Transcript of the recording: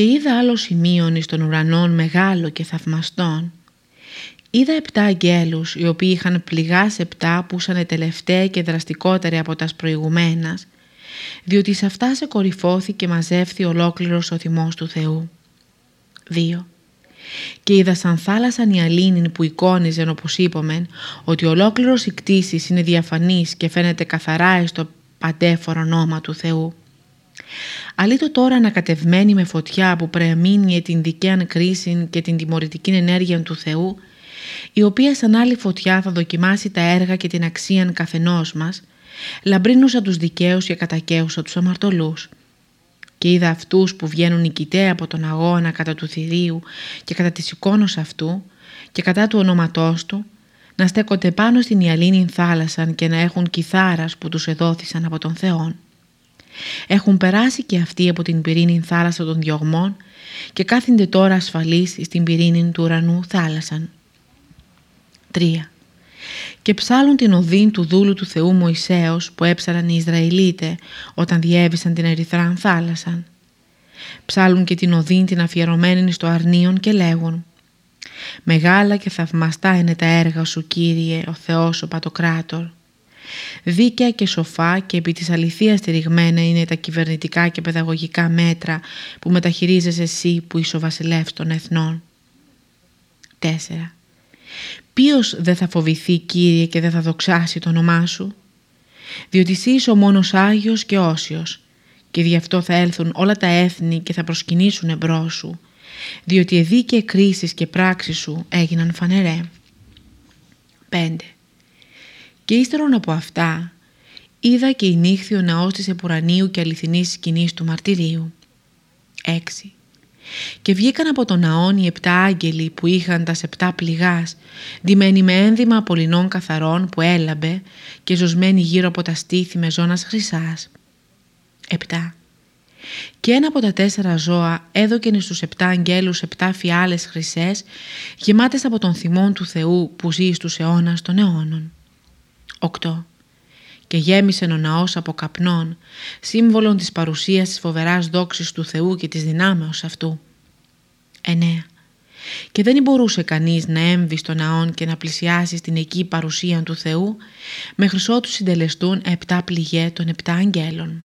Και είδα άλλο σημείον εις των ουρανών μεγάλο και θαυμαστόν. Είδα επτά αγγέλους, οι οποίοι είχαν πληγάς επτά που ήσαν τελευταία και δραστικότεροι από τας προηγουμένας, διότι σε αυτά σε κορυφώθηκε και μαζεύθη ολόκληρος ο θυμός του Θεού. 2. Και είδα σαν θάλασσαν η αλήνη που εικόνιζε όπως είπαμε ότι ολόκληρος η κτήση είναι διαφανής και φαίνεται καθαρά στο παντέφορο νόμα του Θεού. Αλήτω τώρα ανακατευμένη με φωτιά που πρεμείνει την δικαίαν κρίση και την τιμωρητική ενέργεια του Θεού, η οποία σαν άλλη φωτιά θα δοκιμάσει τα έργα και την αξίαν καθενός μας, λαμπρίνουσα τους δικαίους και κατακαίουσα τους αμαρτωλούς. Και είδα αυτούς που βγαίνουν νικητέ από τον αγώνα κατά του θηρίου και κατά της εικόνος αυτού και κατά του ονόματός του, να στέκονται πάνω στην ιαλήνη θάλασσα και να έχουν κιθάρας που τους εδόθησαν από τον Θεόν. Έχουν περάσει και αυτοί από την πυρήνη θάλασσα των διωγμών και κάθονται τώρα ασφαλείς στην πυρήνη του ουρανού θάλασσαν. 3. Και ψάλουν την οδύνη του δούλου του Θεού Μωυσέως που έψαλαν οι Ισραηλίτες όταν διέβησαν την ερυθράν θάλασσαν. Ψάλουν και την οδύνη την αφιερωμένη στο αρνίον και λέγουν «Μεγάλα και θαυμαστά είναι τα έργα σου Κύριε ο Θεός ο Πατοκράτορ Δίκαια και σοφά και επί της αληθείας στηριγμένα είναι τα κυβερνητικά και παιδαγωγικά μέτρα που μεταχειρίζεσαι εσύ που είσαι ο βασιλεύς των εθνών. 4. Ποιος δεν θα φοβηθεί Κύριε και δεν θα δοξάσει το όνομά Σου; Διότι εσύ είσαι ο μόνος Άγιος και Όσιος και δι' αυτό θα έλθουν όλα τα έθνη και θα προσκυνήσουν εμπρό Σου διότι εδίκαιε κρίσεις και πράξεις Σου έγιναν φανερέ. 5. Και ύστερον από αυτά είδα και η νύχθη ο ναός της Επουρανίου και αληθινής σκηνής του μαρτυρίου. 6. Και βγήκαν από τον ναόν οι επτά άγγελοι που είχαν τα επτά πληγάς, ντυμένοι με ένδυμα απολυνών καθαρών που έλαμπε και ζωσμένοι γύρω από τα στήθη με ζώνας χρυσάς. 7. Και ένα από τα τέσσερα ζώα έδωκεν στους επτά αγγέλους επτά φιάλες χρυσές γεμάτες από τον θυμόν του Θεού που ζει στους αιώνας των αιώνων. 8. Και γέμισε ο ναός από καπνών, σύμβολον της παρουσίας της φοβεράς δόξης του Θεού και της δυνάμεως αυτού. 9. Και δεν μπορούσε κανείς να έμβει στο ναόν και να πλησιάσει στην εκεί παρουσία του Θεού μέχρι ότου συντελεστούν επτά πληγέ των επτά αγγέλων.